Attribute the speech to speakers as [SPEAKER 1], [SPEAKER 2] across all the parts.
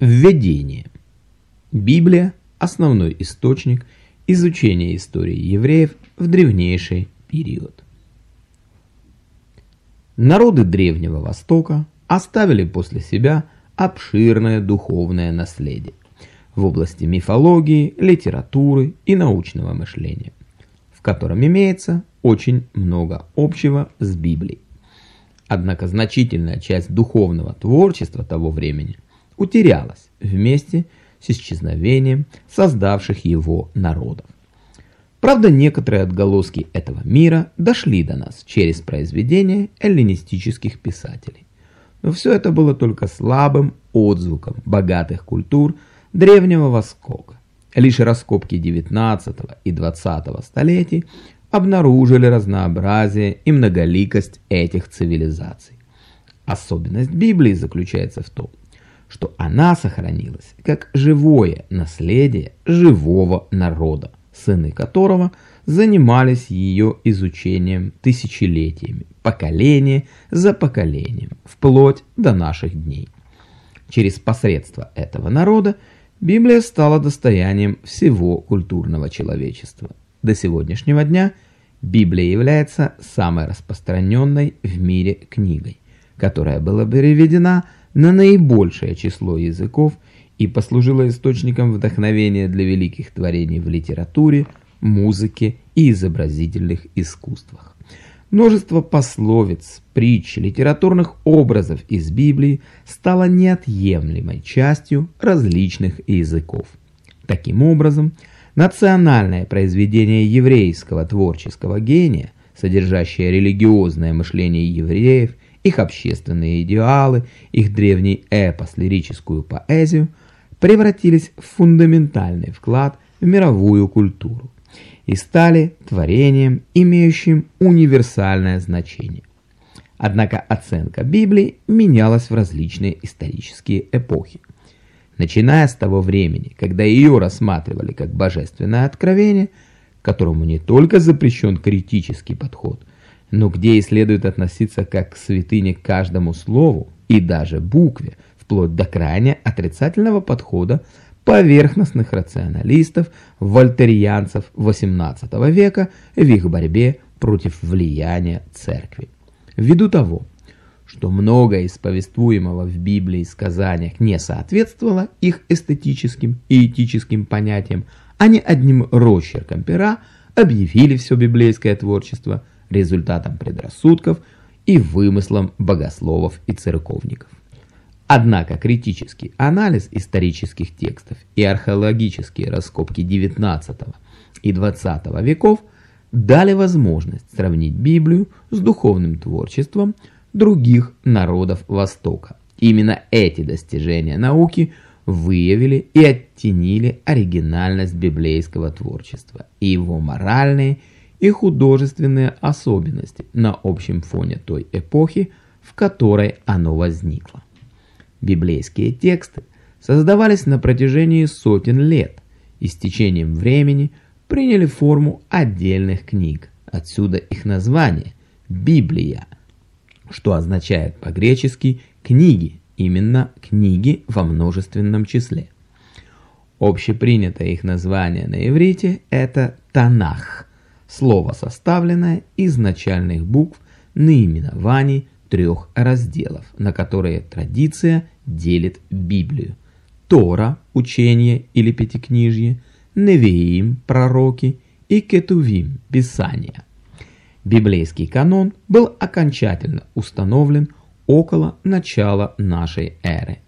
[SPEAKER 1] Введение. Библия – основной источник изучения истории евреев в древнейший период. Народы Древнего Востока оставили после себя обширное духовное наследие в области мифологии, литературы и научного мышления, в котором имеется очень много общего с Библией. Однако значительная часть духовного творчества того времени – утерялась вместе с исчезновением создавших его народов. Правда, некоторые отголоски этого мира дошли до нас через произведения эллинистических писателей. Но все это было только слабым отзвуком богатых культур Древнего Востока. Лишь раскопки 19 и 20 столетий обнаружили разнообразие и многоликость этих цивилизаций. Особенность Библии заключается в том, что она сохранилась как живое наследие живого народа, сыны которого занимались ее изучением тысячелетиями, поколение за поколением, вплоть до наших дней. Через посредство этого народа Библия стала достоянием всего культурного человечества. До сегодняшнего дня Библия является самой распространенной в мире книгой, которая была переведена на на наибольшее число языков и послужила источником вдохновения для великих творений в литературе, музыке и изобразительных искусствах. Множество пословиц, притч, литературных образов из Библии стало неотъемлемой частью различных языков. Таким образом, национальное произведение еврейского творческого гения, содержащее религиозное мышление евреев их общественные идеалы, их древний эпос, лирическую поэзию, превратились в фундаментальный вклад в мировую культуру и стали творением, имеющим универсальное значение. Однако оценка Библии менялась в различные исторические эпохи. Начиная с того времени, когда ее рассматривали как божественное откровение, которому не только запрещен критический подход, но где и следует относиться как к святыне каждому слову и даже букве, вплоть до крайне отрицательного подхода поверхностных рационалистов, вольтерианцев XVIII века в их борьбе против влияния церкви. Ввиду того, что многое из повествуемого в Библии сказаниях не соответствовало их эстетическим и этическим понятиям, они одним росчерком пера объявили все библейское творчество результатом предрассудков и вымыслом богословов и церковников. Однако критический анализ исторических текстов и археологические раскопки XIX и XX веков дали возможность сравнить Библию с духовным творчеством других народов Востока. Именно эти достижения науки выявили и оттенили оригинальность библейского творчества и его моральные и художественные особенности на общем фоне той эпохи, в которой оно возникло. Библейские тексты создавались на протяжении сотен лет и с течением времени приняли форму отдельных книг, отсюда их название «Библия», что означает по-гречески «книги», именно «книги» во множественном числе. Общепринятое их название на иврите – это «Танах», Слово составленное из начальных букв наименований трех разделов, на которые традиция делит Библию. Тора – учение или пятикнижье, Невеим – пророки и Кетувим – писания. Библейский канон был окончательно установлен около начала нашей эры.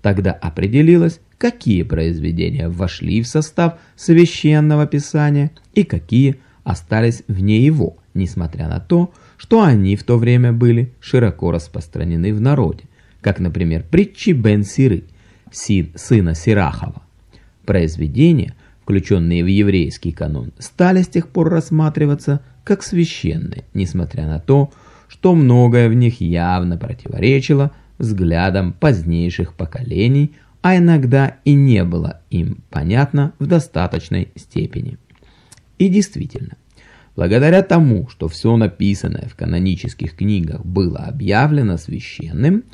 [SPEAKER 1] Тогда определилось, какие произведения вошли в состав священного писания и какие остались вне его, несмотря на то, что они в то время были широко распространены в народе, как, например, притчи Бен Сиры, сына Сирахова. Произведения, включенные в еврейский канон, стали с тех пор рассматриваться как священные, несмотря на то, что многое в них явно противоречило взглядам позднейших поколений, а иногда и не было им понятно в достаточной степени. И действительно, благодаря тому, что все написанное в канонических книгах было объявлено священным,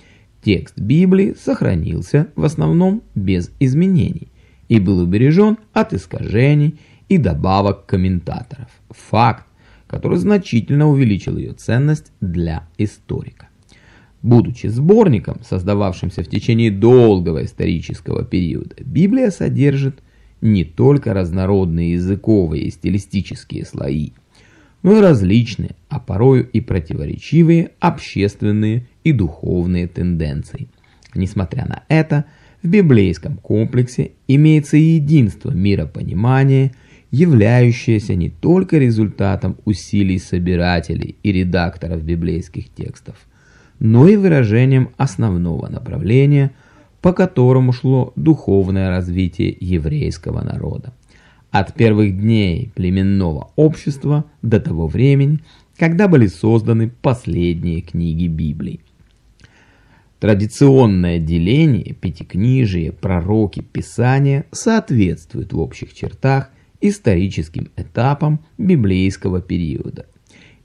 [SPEAKER 1] Текст Библии сохранился в основном без изменений и был убережен от искажений и добавок комментаторов. Факт, который значительно увеличил ее ценность для историка. Будучи сборником, создававшимся в течение долгого исторического периода, Библия содержит не только разнородные языковые и стилистические слои, но и различные, а порою и противоречивые общественные и духовные тенденции. Несмотря на это, в библейском комплексе имеется единство миропонимания, являющееся не только результатом усилий собирателей и редакторов библейских текстов, но и выражением основного направления, по которому шло духовное развитие еврейского народа. От первых дней племенного общества до того времени, когда были созданы последние книги Библии. Традиционное деление, пятикнижие, пророки, писания соответствует в общих чертах историческим этапам библейского периода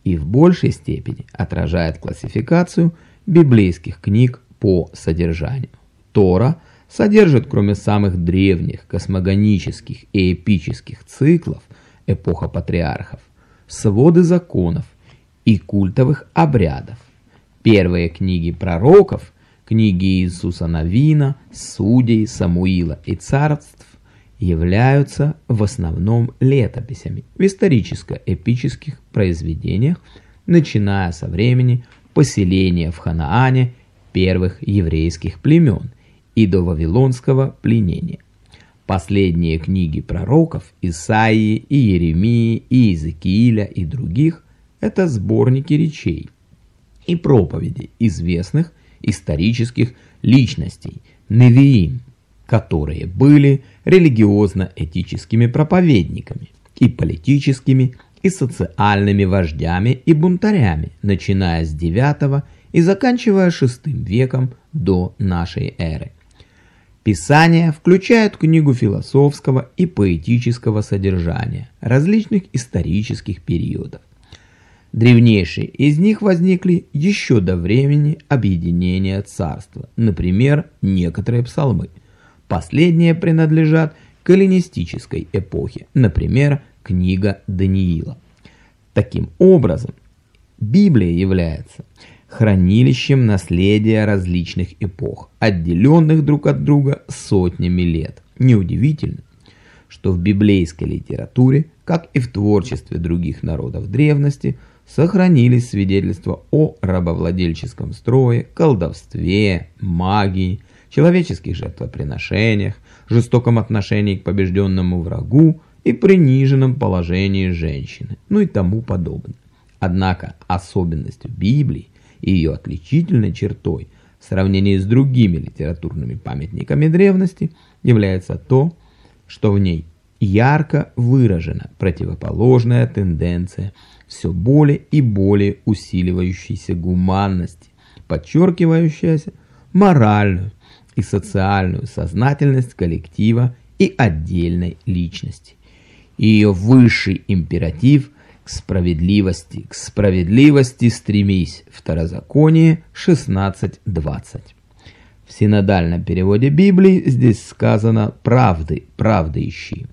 [SPEAKER 1] и в большей степени отражает классификацию библейских книг по содержанию. Тора содержит, кроме самых древних космогонических и эпических циклов эпоха патриархов, своды законов и культовых обрядов. Первые книги пророков – Книги Иисуса Навина, Судей, Самуила и Царств являются в основном летописями в историческо-эпических произведениях, начиная со времени поселения в Ханаане первых еврейских племен и до вавилонского пленения. Последние книги пророков Исаии и Еремии и Иезекииля и других – это сборники речей и проповедей известных исторических личностей, Невиим, которые были религиозно-этическими проповедниками и политическими и социальными вождями и бунтарями, начиная с IX и заканчивая VI веком до нашей эры. Писание включает книгу философского и поэтического содержания различных исторических периодов. Древнейшие из них возникли еще до времени объединения царства, например, некоторые псалмы. Последние принадлежат к эллинистической эпохе, например, книга Даниила. Таким образом, Библия является хранилищем наследия различных эпох, отделенных друг от друга сотнями лет. Неудивительно, что в библейской литературе, как и в творчестве других народов древности, сохранились свидетельства о рабовладельческом строе, колдовстве, магии, человеческих жертвоприношениях, жестоком отношении к побежденному врагу и приниженном положении женщины, ну и тому подобное. Однако особенностью Библии и ее отличительной чертой в сравнении с другими литературными памятниками древности является то, что в ней ярко выражена противоположная тенденция все более и более усиливающейся гуманности, подчеркивающаяся моральную и социальную сознательность коллектива и отдельной личности. Ее высший императив к справедливости, к справедливости стремись, второзаконие 16.20. В синодальном переводе Библии здесь сказано «правды, правды ищи».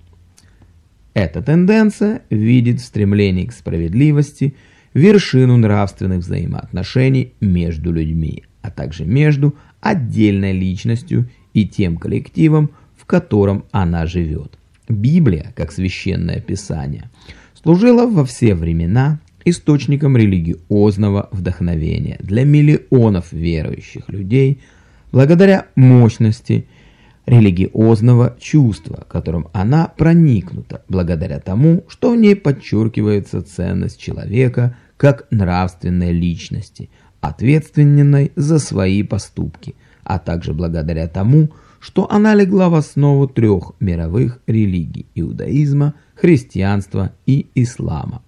[SPEAKER 1] Эта тенденция видит в стремлении к справедливости вершину нравственных взаимоотношений между людьми, а также между отдельной личностью и тем коллективом, в котором она живет. Библия, как священное писание, служила во все времена источником религиозного вдохновения для миллионов верующих людей благодаря мощности религиозного чувства, которым она проникнута, благодаря тому, что в ней подчеркивается ценность человека как нравственной личности, ответственной за свои поступки, а также благодаря тому, что она легла в основу трех мировых религий – иудаизма, христианства и ислама.